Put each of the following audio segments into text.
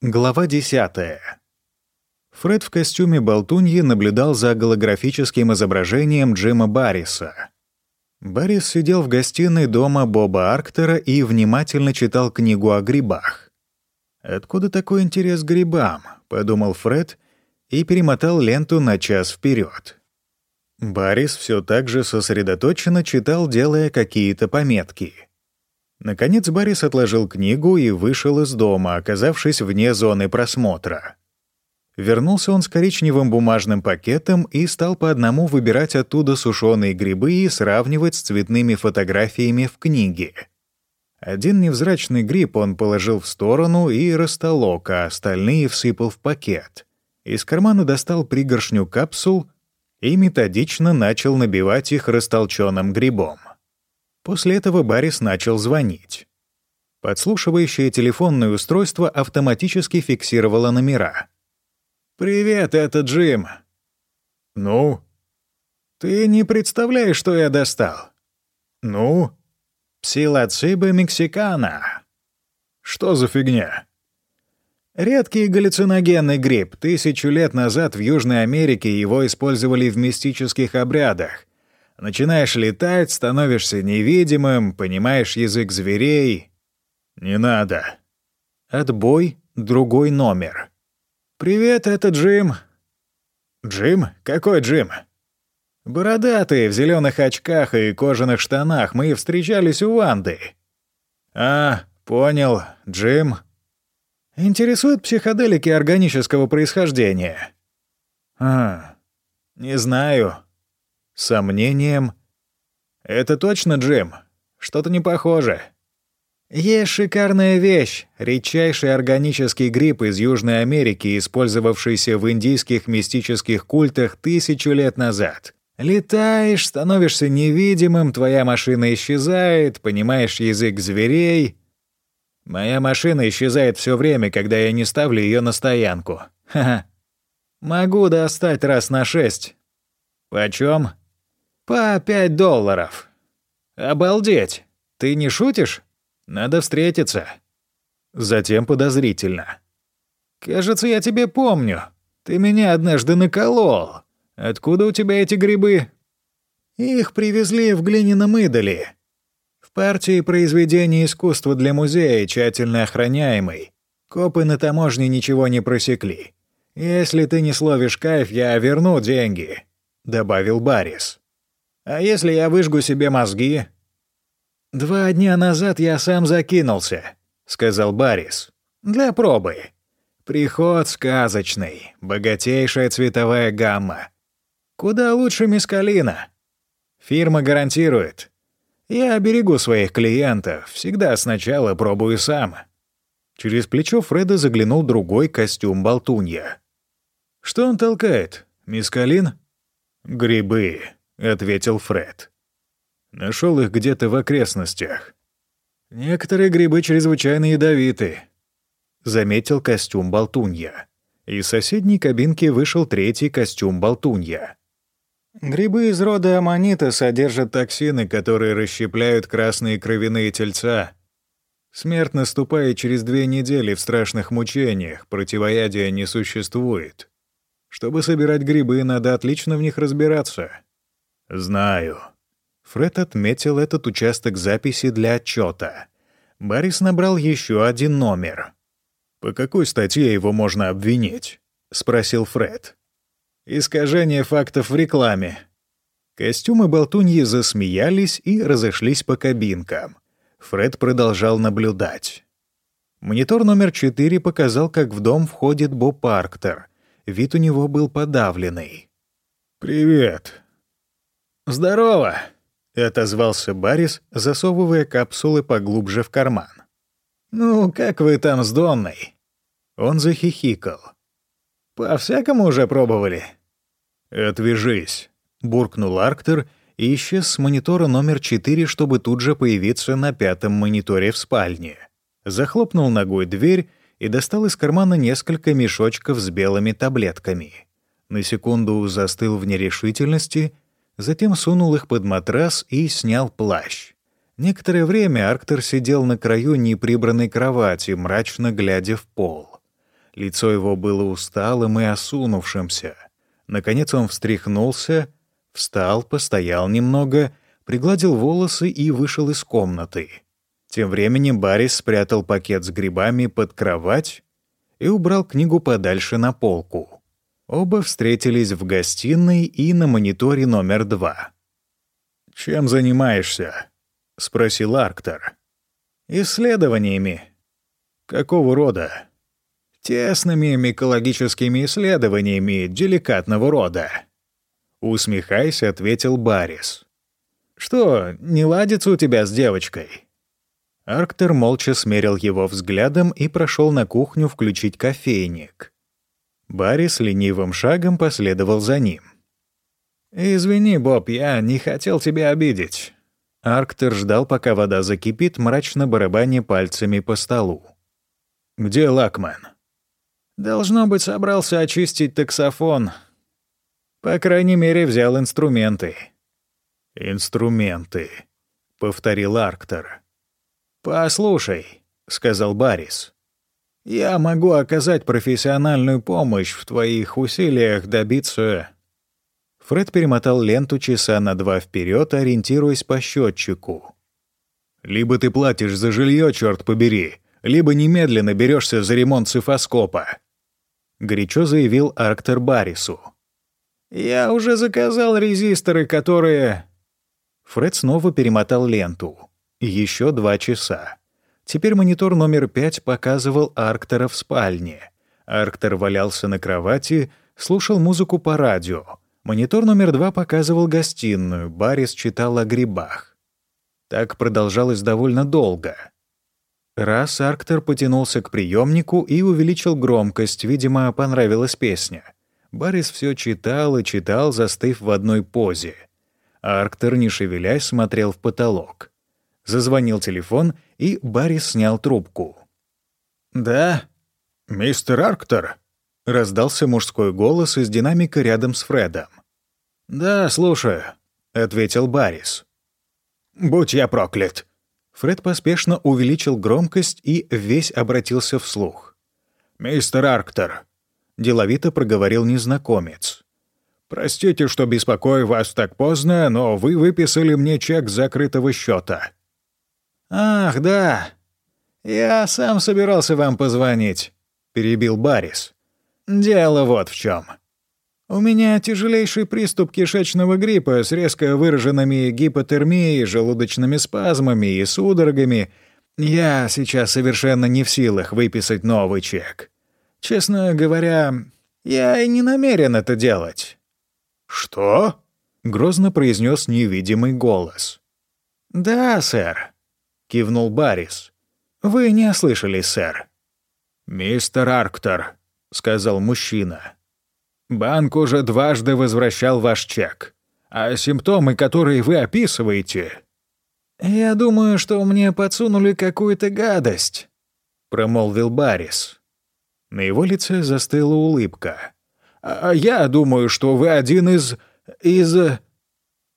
Глава 10. Фред в костюме болтуньи наблюдал за голографическим изображением Джима Барриса. Баррис сидел в гостиной дома Боба Арктера и внимательно читал книгу о грибах. «Откуда такой интерес к грибам?» — подумал Фред и перемотал ленту на час вперед. Баррис все так же сосредоточенно читал, делая какие-то пометки — Наконец Борис отложил книгу и вышел из дома, оказавшись вне зоны просмотра. Вернулся он с коричневым бумажным пакетом и стал по одному выбирать оттуда сушеные грибы и сравнивать с цветными фотографиями в книге. Один невзрачный гриб он положил в сторону и растолок, а остальные всыпал в пакет. Из кармана достал пригоршню капсул и методично начал набивать их растолченным грибом. После этого Баррис начал звонить. Подслушивающее телефонное устройство автоматически фиксировало номера. «Привет, это Джим». «Ну?» «Ты не представляешь, что я достал?» «Ну?» «Псилоциба мексикана». «Что за фигня?» Редкий галлюциногенный гриб. Тысячу лет назад в Южной Америке его использовали в мистических обрядах. Начинаешь летать, становишься невидимым, понимаешь язык зверей. Не надо. Отбой, другой номер. «Привет, это Джим». «Джим? Какой Джим?» «Бородатый, в зеленых очках и кожаных штанах. Мы встречались у Ванды». «А, понял. Джим». «Интересуют психоделики органического происхождения?» «А, не знаю» сомнением. «Это точно Джим? Что-то не похоже». Есть шикарная вещь — редчайший органический гриб из Южной Америки, использовавшийся в индийских мистических культах тысячу лет назад. Летаешь, становишься невидимым, твоя машина исчезает, понимаешь язык зверей. Моя машина исчезает все время, когда я не ставлю ее на стоянку. Ха-ха. Могу достать раз на шесть. Почем? «По пять долларов». «Обалдеть! Ты не шутишь? Надо встретиться». Затем подозрительно. «Кажется, я тебе помню. Ты меня однажды наколол. Откуда у тебя эти грибы?» «Их привезли в глиняном идоле. В партии произведения искусства для музея, тщательно охраняемой. Копы на таможне ничего не просекли. Если ты не словишь кайф, я верну деньги», — добавил Баррис. А если я выжгу себе мозги?» «Два дня назад я сам закинулся», — сказал Баррис. «Для пробы. Приход сказочный, богатейшая цветовая гамма. Куда лучше мискалина. Фирма гарантирует. Я берегу своих клиентов, всегда сначала пробую сам». Через плечо Фреда заглянул другой костюм болтунья. «Что он толкает? Мискалин?» «Грибы», — ответил Фред. Нашел их где-то в окрестностях. Некоторые грибы чрезвычайно ядовиты, заметил костюм болтунья. Из соседней кабинки вышел третий костюм болтунья. Грибы из рода аммонита содержат токсины, которые расщепляют красные кровяные тельца. Смерть наступает через две недели в страшных мучениях, противоядия не существует. Чтобы собирать грибы, надо отлично в них разбираться. «Знаю». Фред отметил этот участок записи для отчета. Баррис набрал еще один номер. «По какой статье его можно обвинить?» — спросил Фред. «Искажение фактов в рекламе». Костюмы болтуньи засмеялись и разошлись по кабинкам. Фред продолжал наблюдать. Монитор номер четыре показал, как в дом входит Боб Парктер. Вид у него был подавленный. «Привет», «Здорово!» — отозвался Баррис, засовывая капсулы поглубже в карман. «Ну, как вы там с Донной?» Он захихикал. «По-всякому уже пробовали?» «Отвяжись», — буркнул Арктер и исчез с монитора номер 4, чтобы тут же появиться на пятом мониторе в спальне. Захлопнул ногой дверь и достал из кармана несколько мешочков с белыми таблетками. На секунду застыл в нерешительности — Затем сунул их под матрас и снял плащ. Некоторое время Арктер сидел на краю неприбранной кровати, мрачно глядя в пол. Лицо его было усталым и осунувшимся. Наконец он встряхнулся, встал, постоял немного, пригладил волосы и вышел из комнаты. Тем временем Баррис спрятал пакет с грибами под кровать и убрал книгу подальше на полку. Оба встретились в гостиной и на мониторе номер два. «Чем занимаешься?» — спросил Арктор. «Исследованиями». «Какого рода?» «Тесными микологическими исследованиями деликатного рода». Усмехаясь, ответил Баррис. «Что, не ладится у тебя с девочкой?» Арктер молча смерил его взглядом и прошел на кухню включить кофейник. Барри с ленивым шагом последовал за ним. «Извини, Боб, я не хотел тебя обидеть». Арктер ждал, пока вода закипит, мрачно барабаня пальцами по столу. «Где Лакман?» «Должно быть, собрался очистить таксофон. По крайней мере, взял инструменты». «Инструменты», — повторил Арктер. «Послушай», — сказал Баррис, — «я могу оказать профессиональную помощь в твоих усилиях добиться...» Фред перемотал ленту часа на два вперед, ориентируясь по счетчику. «Либо ты платишь за жилье, черт побери, либо немедленно берешься за ремонт цифоскопа», — горячо заявил Арктер Баррису. «Я уже заказал резисторы, которые...» Фред снова перемотал ленту. Еще два часа. Теперь монитор номер пять показывал Арктера в спальне. Арктер валялся на кровати, слушал музыку по радио. Монитор номер два показывал гостиную, Барис читал о грибах. Так продолжалось довольно долго. Раз Арктер потянулся к приемнику и увеличил громкость, видимо, понравилась песня. Барис все читал и читал, застыв в одной позе. Арктер, не шевелясь, смотрел в потолок. Зазвонил телефон, и Барри снял трубку. «Да, мистер Арктор?» — раздался мужской голос из динамика рядом с Фредом. «Да, слушаю», — ответил Баррис. «Будь я проклят!» Фред поспешно увеличил громкость и весь обратился вслух. «Мистер Арктор», — деловито проговорил незнакомец. «Простите, что беспокою вас так поздно, но вы выписали мне чек закрытого счета. «Ах, да. Я сам собирался вам позвонить», — перебил Баррис. «Дело вот в чем. У меня тяжелейший приступ кишечного гриппа с резко выраженными гипотермией, желудочными спазмами и судорогами. Я сейчас совершенно не в силах выписать новый чек. Честно говоря, я и не намерен это делать». «Что?» — грозно произнес невидимый голос. «Да, сэр», — кивнул Баррис. «Вы не ослышались, сэр». «Мистер Арктор», — сказал мужчина. «Банк уже дважды возвращал ваш чек. А симптомы, которые вы описываете...» «Я думаю, что мне подсунули какую-то гадость», — промолвил Баррис. На его лице застыла улыбка. «А я думаю, что вы один из... из...»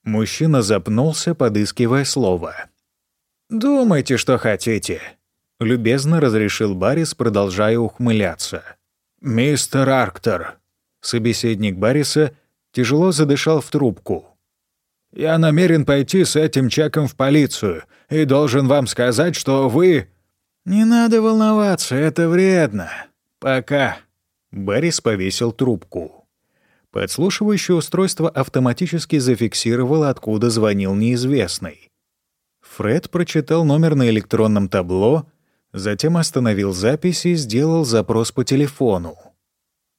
Мужчина запнулся, подыскивая слово. «Думайте, что хотите», — любезно разрешил Баррис, продолжая ухмыляться. «Мистер Арктор», — собеседник Барриса тяжело задышал в трубку. «Я намерен пойти с этим чеком в полицию и должен вам сказать, что вы...» «Не надо волноваться, это вредно. Пока». Баррис повесил трубку. Подслушивающее устройство автоматически зафиксировало, откуда звонил неизвестный. Фред прочитал номер на электронном табло, затем остановил запись и сделал запрос по телефону.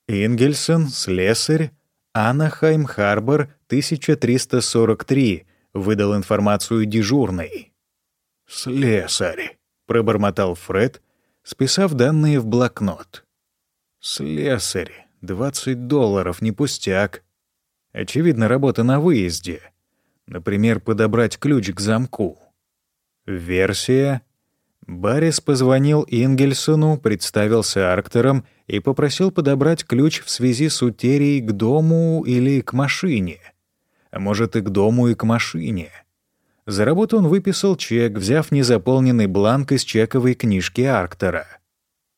Ингельсон, слесарь, Анахайм-Харбор, 1343, выдал информацию дежурной. «Слесарь», — пробормотал Фред, списав данные в блокнот. «Слесарь, 20 долларов, не пустяк. Очевидно, работа на выезде. Например, подобрать ключ к замку. Версия. Баррис позвонил Ингельсону, представился Арктером и попросил подобрать ключ в связи с утерей к дому или к машине. Может, и к дому, и к машине. За работу он выписал чек, взяв незаполненный бланк из чековой книжки Арктера.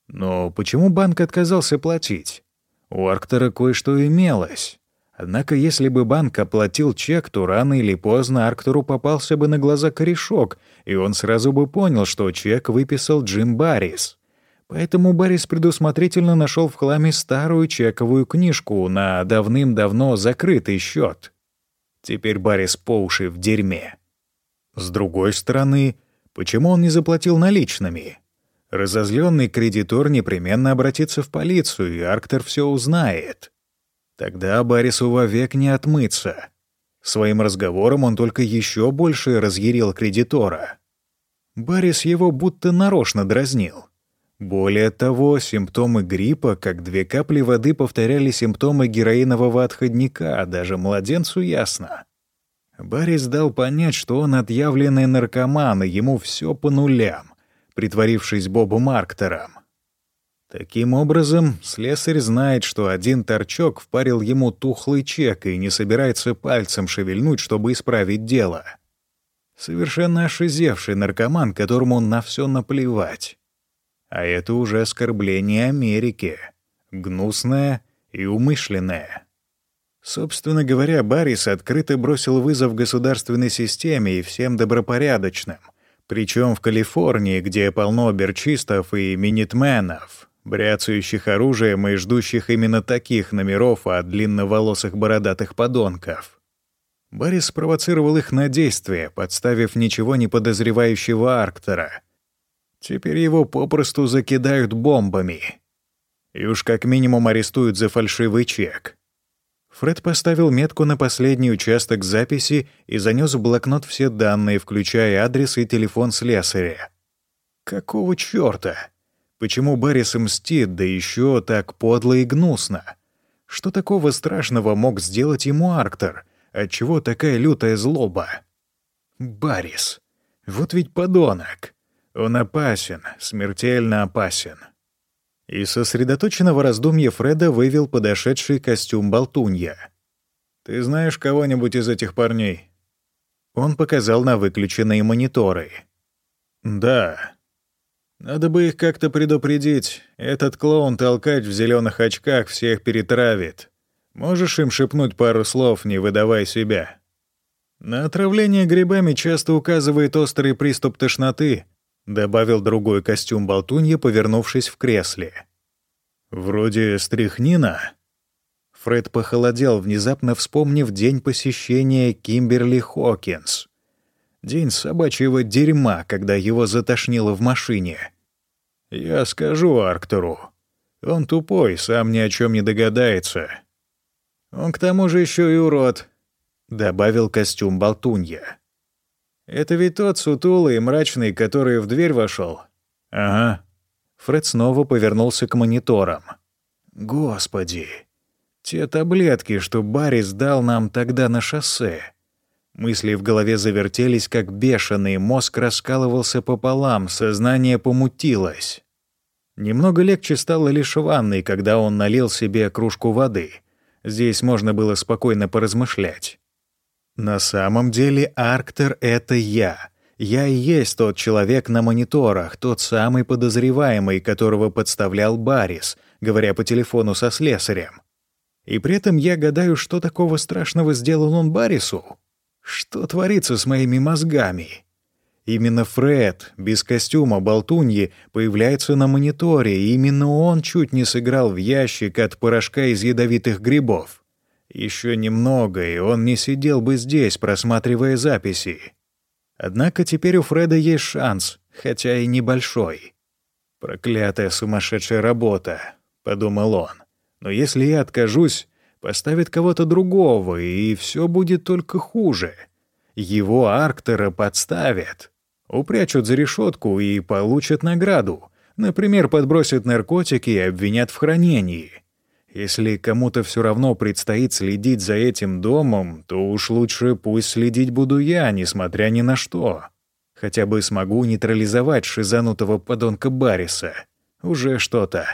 Но почему банк отказался платить? У Арктора кое-что имелось. Однако если бы банк оплатил чек, то рано или поздно Арктору попался бы на глаза корешок, и он сразу бы понял, что чек выписал Джим Баррис. Поэтому Баррис предусмотрительно нашел в хламе старую чековую книжку на давным-давно закрытый счет. Теперь Баррис по уши в дерьме. С другой стороны, почему он не заплатил наличными? Разозленный кредитор непременно обратится в полицию, и Арктор все узнает. Тогда Барису вовек не отмыться. Своим разговором он только еще больше разъярил кредитора. Барис его будто нарочно дразнил. Более того, симптомы гриппа, как две капли воды, повторяли симптомы героинового отходника, даже младенцу ясно. Барис дал понять, что он отъявленный наркоман, и ему все по нулям, притворившись Бобом Арктером. Таким образом, слесарь знает, что один торчок впарил ему тухлый чек и не собирается пальцем шевельнуть, чтобы исправить дело. Совершенно ошизевший наркоман, которому на все наплевать. А это уже оскорбление Америки. Гнусное и умышленное. Собственно говоря, Баррис открыто бросил вызов государственной системе и всем добропорядочным, причем в Калифорнии, где полно берчистов и минитменов, бряцающих оружием и ждущих именно таких номеров от длинноволосых бородатых подонков. Борис спровоцировал их на действие, подставив ничего не подозревающего Арктора. Теперь его попросту закидают бомбами. И уж как минимум арестуют за фальшивый чек. Фред поставил метку на последний участок записи и занес в блокнот все данные, включая адрес и телефон слесаря. Какого чёрта? Почему Баррис мстит, да еще так подло и гнусно? Что такого страшного мог сделать ему Арктор? Отчего такая лютая злоба? Баррис. Вот ведь подонок. Он опасен, смертельно опасен. Из сосредоточенного раздумья Фреда вывел подошедший костюм болтунья. «Ты знаешь кого-нибудь из этих парней?» Он показал на выключенные мониторы. «Да, надо бы их как-то предупредить. Этот клоун-толкач в зеленых очках всех перетравит. Можешь им шепнуть пару слов, не выдавай себя. На отравление грибами часто указывает острый приступ тошноты, добавил другой костюм болтунья, повернувшись в кресле. Вроде стряхнина. Фред похолодел, внезапно вспомнив день посещения Кимберли Хокинс. День собачьего дерьма, когда его затошнило в машине. Я скажу Арктору. Он тупой, сам ни о чем не догадается. Он к тому же еще и урод, — добавил костюм болтунья. Это ведь тот сутулый и мрачный, который в дверь вошел. Ага. Фред снова повернулся к мониторам. Господи, те таблетки, что Барри сдал нам тогда на шоссе. Мысли в голове завертелись, как бешеные, мозг раскалывался пополам, сознание помутилось. Немного легче стало лишь ванной, когда он налил себе кружку воды. Здесь можно было спокойно поразмышлять. На самом деле Арктер — это я. Я и есть тот человек на мониторах, тот самый подозреваемый, которого подставлял Барис, говоря по телефону со слесарем. И при этом я гадаю, что такого страшного сделал он Барису. Что творится с моими мозгами? Именно Фред, без костюма болтуньи, появляется на мониторе, и именно он чуть не сыграл в ящик от порошка из ядовитых грибов. Еще немного, и он не сидел бы здесь, просматривая записи. Однако теперь у Фреда есть шанс, хотя и небольшой. «Проклятая сумасшедшая работа», — подумал он. «Но если я откажусь, поставит кого-то другого, и все будет только хуже. Его Арктера подставят, упрячут за решетку и получат награду. Например, подбросят наркотики и обвинят в хранении. Если кому-то все равно предстоит следить за этим домом, то уж лучше пусть следить буду я, несмотря ни на что. Хотя бы смогу нейтрализовать шизанутого подонка Барриса. Уже что-то.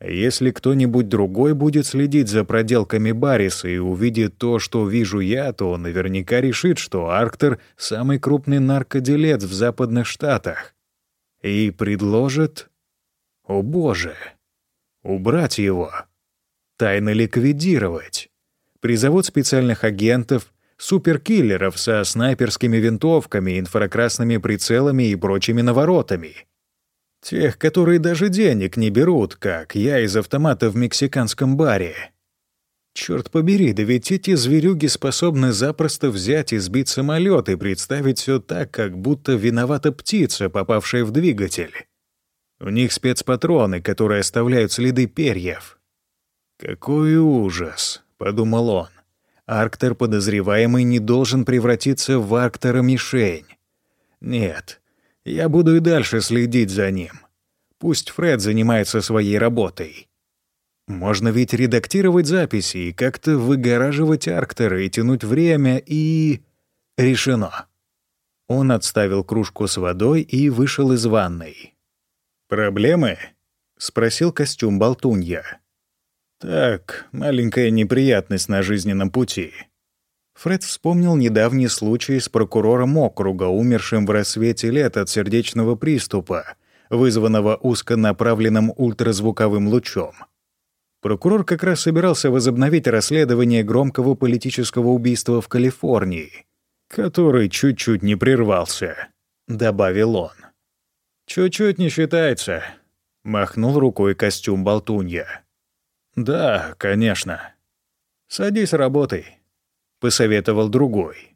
Если кто-нибудь другой будет следить за проделками Барриса и увидит то, что вижу я, то наверняка решит, что Арктер — самый крупный наркоделец в западных штатах. И предложит... О боже! Убрать его. Тайно ликвидировать. Призовут специальных агентов, суперкиллеров со снайперскими винтовками, инфракрасными прицелами и прочими наворотами. Тех, которые даже денег не берут, как я из автомата в мексиканском баре. Черт побери, да ведь эти зверюги способны запросто взять и сбить самолет и представить все так, как будто виновата птица, попавшая в двигатель. У них спецпатроны, которые оставляют следы перьев. «Какой ужас!» — подумал он. Арктер подозреваемый не должен превратиться в Арктера-мишень. Нет, я буду и дальше следить за ним. Пусть Фред занимается своей работой. Можно ведь редактировать записи и как-то выгораживать Арктера и тянуть время, и... Решено. Он отставил кружку с водой и вышел из ванной. «Проблемы?» — спросил костюм болтунья. Так, маленькая неприятность на жизненном пути. Фред вспомнил недавний случай с прокурором округа, умершим в рассвете лет от сердечного приступа, вызванного узконаправленным ультразвуковым лучом. Прокурор как раз собирался возобновить расследование громкого политического убийства в Калифорнии, который чуть-чуть не прервался, — добавил он. «Чуть-чуть не считается», — махнул рукой костюм болтунья. «Да, конечно. Садись, работай», — посоветовал другой.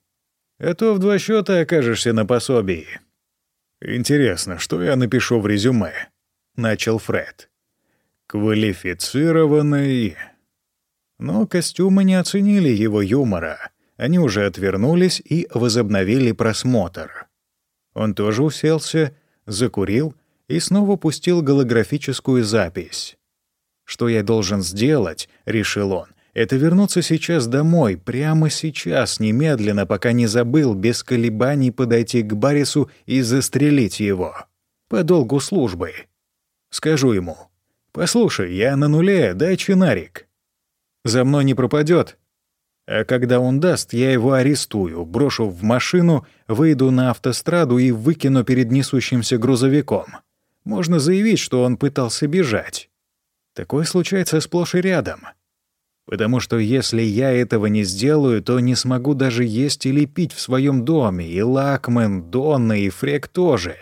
«А то в два счета окажешься на пособии». «Интересно, что я напишу в резюме?» — начал Фред. «Квалифицированный...» Но костюмы не оценили его юмора. Они уже отвернулись и возобновили просмотр. Он тоже уселся, закурил и снова пустил голографическую запись. Что я должен сделать, решил он, это вернуться сейчас домой, прямо сейчас, немедленно, пока не забыл, без колебаний подойти к Барису и застрелить его. По долгу службы. Скажу ему, «Послушай, я на нуле, дай чинарик. За мной не пропадет. А когда он даст, я его арестую, брошу в машину, выйду на автостраду и выкину перед несущимся грузовиком. Можно заявить, что он пытался бежать. Такое случается сплошь и рядом. Потому что если я этого не сделаю, то не смогу даже есть или пить в своем доме, и Лакмен, Донна и Фрек тоже.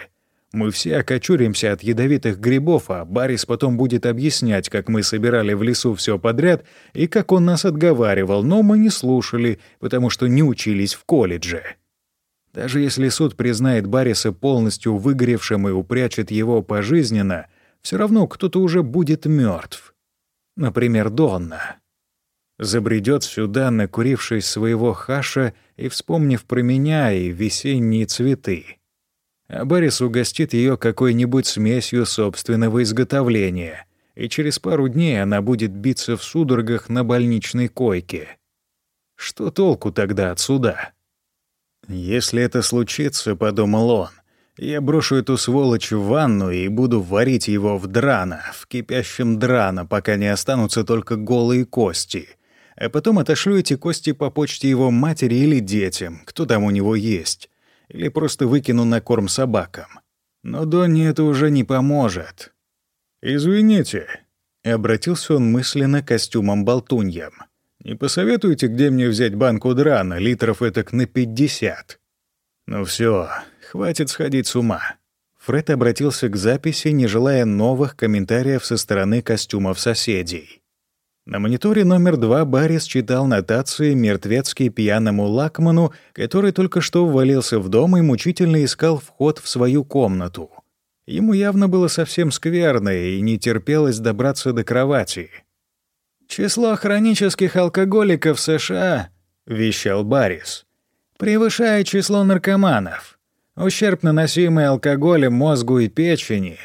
Мы все окочуримся от ядовитых грибов, а Барис потом будет объяснять, как мы собирали в лесу все подряд и как он нас отговаривал, но мы не слушали, потому что не учились в колледже. Даже если суд признает Бариса полностью выгоревшим и упрячет его пожизненно — все равно кто-то уже будет мертв. Например, Донна. Забредет сюда, накурившись своего хаша и вспомнив про меня и весенние цветы. А Борис угостит ее какой-нибудь смесью собственного изготовления, и через пару дней она будет биться в судорогах на больничной койке. Что толку тогда от суда? Если это случится, — подумал он, — я брошу эту сволочь в ванну и буду варить его в драна, в кипящем драна, пока не останутся только голые кости. А потом отошлю эти кости по почте его матери или детям, кто там у него есть. Или просто выкину на корм собакам. Но Донни это уже не поможет. «Извините», — обратился он мысленно костюмом-болтуньям. «Не посоветуете, где мне взять банку драна, литров этак на пятьдесят?» «Ну все, Хватит сходить с ума. Фред обратился к записи, не желая новых комментариев со стороны костюмов соседей. На мониторе номер два Баррис читал нотации мертвецкий пьяному Лакману, который только что ввалился в дом и мучительно искал вход в свою комнату. Ему явно было совсем скверно и не терпелось добраться до кровати. «Число хронических алкоголиков в США», — вещал Баррис, — «превышает число наркоманов. Ущерб, наносимый алкоголем мозгу и печени.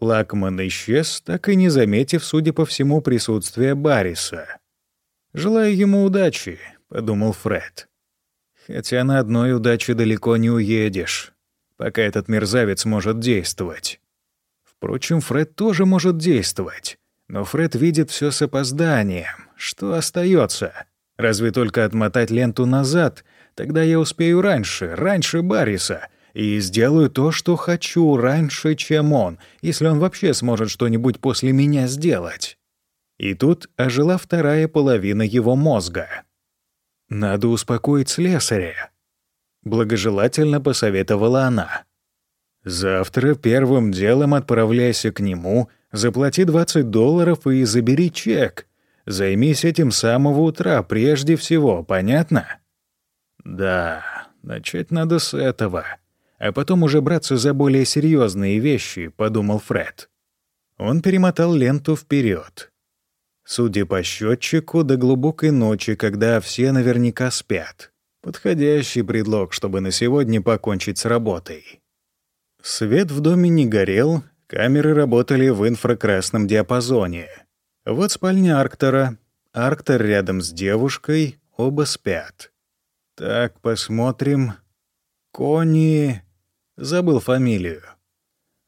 Лакман исчез, так и не заметив, судя по всему, присутствия Барриса. «Желаю ему удачи», — подумал Фред. «Хотя на одной удаче далеко не уедешь, пока этот мерзавец может действовать». Впрочем, Фред тоже может действовать. Но Фред видит все с опозданием. Что остается? Разве только отмотать ленту назад — Тогда я успею раньше, раньше Барриса, и сделаю то, что хочу, раньше, чем он, если он вообще сможет что-нибудь после меня сделать. И тут ожила вторая половина его мозга. «Надо успокоить слесаря», — благожелательно посоветовала она. «Завтра первым делом отправляйся к нему, заплати 20 долларов и забери чек. Займись этим с самого утра, прежде всего, понятно?» «Да, начать надо с этого, а потом уже браться за более серьезные вещи», — подумал Фред. Он перемотал ленту вперед. Судя по счетчику, до глубокой ночи, когда все наверняка спят. Подходящий предлог, чтобы на сегодня покончить с работой. Свет в доме не горел, камеры работали в инфракрасном диапазоне. Вот спальня Арктора. Арктор рядом с девушкой, оба спят. Так, посмотрим. Кони... Забыл фамилию.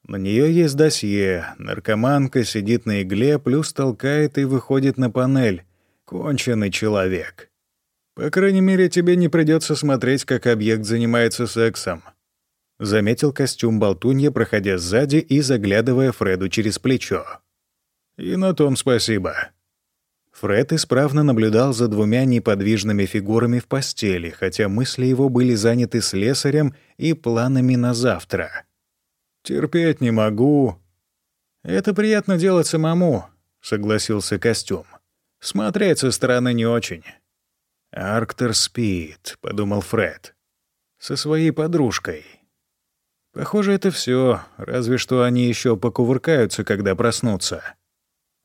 На нее есть досье. Наркоманка сидит на игле, плюс толкает и выходит на панель. Конченый человек. По крайней мере, тебе не придется смотреть, как объект занимается сексом. Заметил костюм болтунья, проходя сзади и заглядывая Фреду через плечо. И на том спасибо. Фред исправно наблюдал за двумя неподвижными фигурами в постели, хотя мысли его были заняты слесарем и планами на завтра. Терпеть не могу. Это приятно делать самому, согласился костюм. Смотреть со стороны не очень. Арктер спит, подумал Фред. Со своей подружкой. Похоже, это все, разве что они еще покувыркаются, когда проснутся.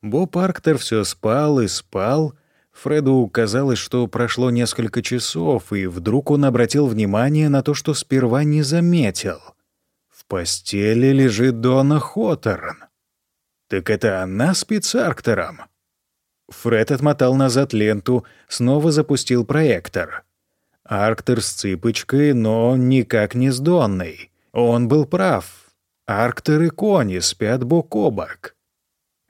Боб Арктер все спал и спал. Фреду казалось, что прошло несколько часов, и вдруг он обратил внимание на то, что сперва не заметил — в постели лежит Дона Хоторн. Так это она спит с Арктером? Фред отмотал назад ленту, снова запустил проектор. Арктер с цыпочкой, но никак не с Донной. Он был прав. Арктер и Кони спят бок о бок.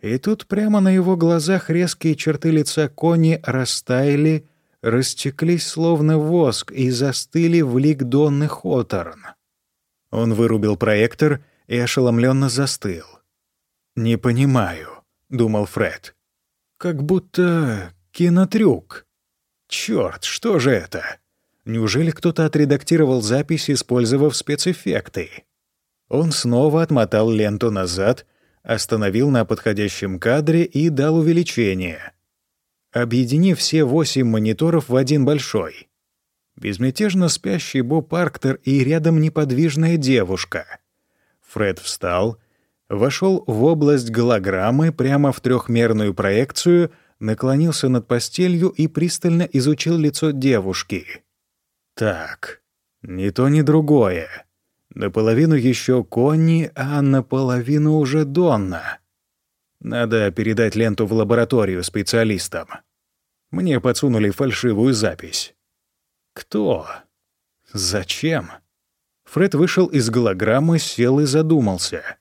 И тут прямо на его глазах резкие черты лица Кони растаяли, растеклись словно воск и застыли в лик Донны Хоторн. Он вырубил проектор и ошеломленно застыл. «Не понимаю», — думал Фред. «Как будто кинотрюк. Чёрт, что же это? Неужели кто-то отредактировал запись, использовав спецэффекты?» Он снова отмотал ленту назад, остановил на подходящем кадре и дал увеличение, объединив все восемь мониторов в один большой. Безмятежно спящий Боб Арктер и рядом неподвижная девушка. Фред встал, вошел в область голограммы прямо в трехмерную проекцию, наклонился над постелью и пристально изучил лицо девушки. Так, ни то, ни другое. Наполовину еще Конни, а наполовину уже Донна. Надо передать ленту в лабораторию специалистам. Мне подсунули фальшивую запись. Кто? Зачем? Фред вышел из голограммы, сел и задумался.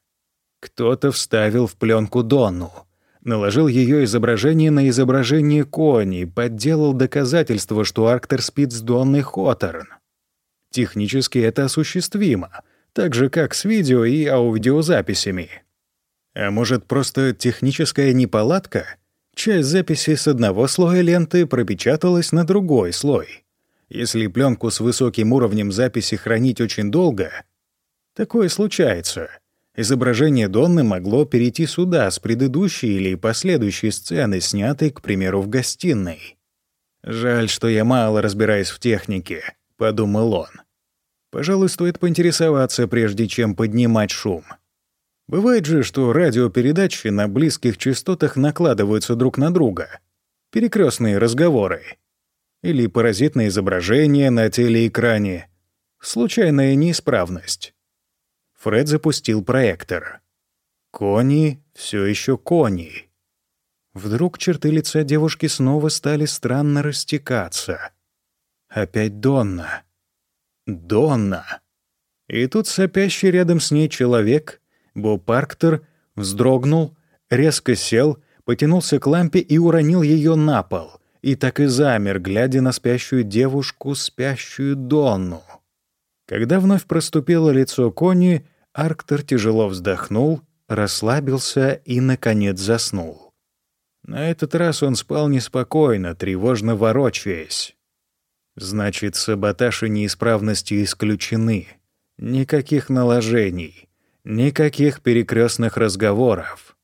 Кто-то вставил в пленку Донну, наложил ее изображение на изображение Кони, подделал доказательство, что Арктер спит с Донной Хоторн. Технически это осуществимо, так же, как с видео и аудиозаписями. А может, просто техническая неполадка? Часть записи с одного слоя ленты пропечаталась на другой слой. Если пленку с высоким уровнем записи хранить очень долго, такое случается. Изображение Донны могло перейти сюда с предыдущей или последующей сцены, снятой, к примеру, в гостиной. «Жаль, что я мало разбираюсь в технике», — подумал он. «Пожалуй, стоит поинтересоваться, прежде чем поднимать шум». Бывает же, что радиопередачи на близких частотах накладываются друг на друга. Перекрестные разговоры или паразитное изображение на телеэкране. Случайная неисправность. Фред запустил проектор. Кони все еще кони. Вдруг черты лица девушки снова стали странно растекаться. Опять Донна. Донна. И тут сопящий рядом с ней человек, Боб Парктер, вздрогнул, резко сел, потянулся к лампе и уронил ее на пол — и так и замер, глядя на спящую девушку, спящую Донну. Когда вновь проступило лицо Кони, Арктор тяжело вздохнул, расслабился и, наконец, заснул. На этот раз он спал неспокойно, тревожно ворочаясь. Значит, саботаж и неисправности исключены. Никаких наложений, никаких перекрестных разговоров.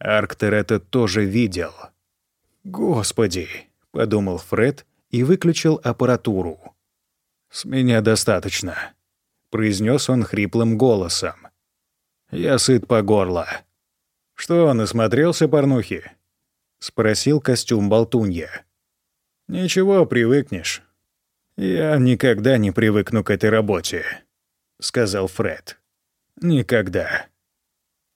Арктер это тоже видел. «Господи!» — подумал Фред и выключил аппаратуру. «С меня достаточно», — произнес он хриплым голосом. «Я сыт по горло». «Что, насмотрелся порнухи?» — спросил костюм болтунья. «Ничего, привыкнешь». «Я никогда не привыкну к этой работе», — сказал Фред. «Никогда».